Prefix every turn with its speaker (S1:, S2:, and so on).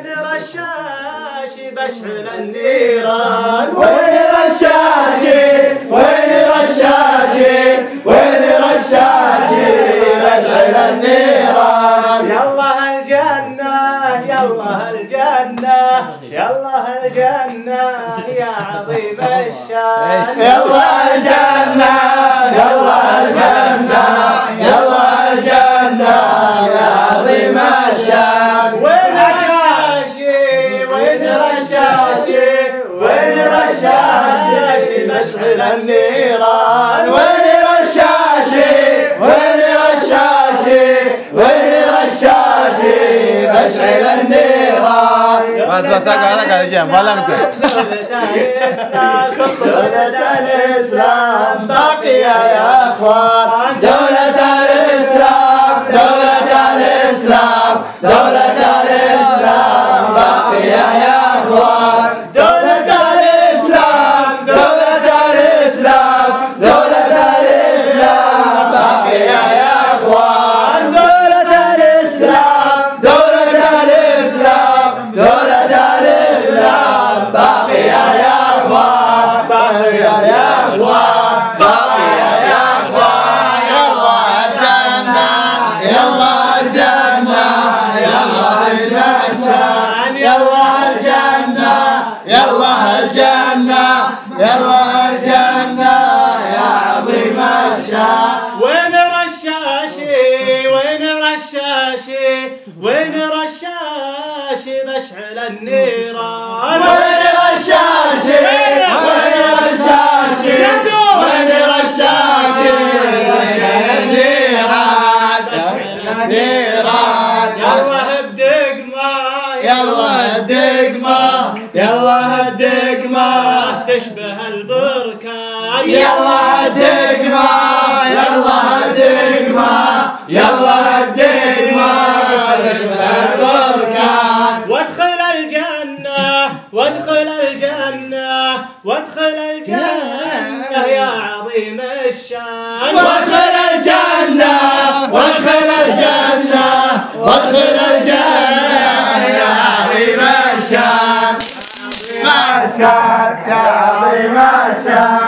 S1: رشاشي بشعل النيران.
S2: وين رشاشي؟ وين رشاشي؟ وين رشاشي بشعل النيران؟
S1: يلا الجنة يلا الجنة يلا الجنة يا عظيم الشان.
S2: يلا الجنة يلا الجنة
S1: مشعل النيران
S2: وين رشاشي وين رشاشي وين رشاشي بشعل النيران.
S3: بس بس اقعد اقعد
S1: دولة الإسلام دولة الإسلام باقية يا أخوان.
S2: دولة الإسلام دولة الإسلام دولة الإسلام باقية يا أخوان.
S1: وين رشاشي؟ وين رشاشي؟ وين رشاشي بشعل النيران؟
S2: وين رشاشي؟ وين رشاشي؟ وين رشاشي؟ وين نيران نيران
S1: يلا بدقمة
S2: يلا الدقمة يلا الدقمة
S1: تشبه البركان
S2: يلا الدقمة يلا
S1: وادخل الجنة يا عظيم الشان.
S2: وادخل الجنة وادخل الجنة وادخل الجنة يا عظيم الشان. ما شاء يا عظيم الشان.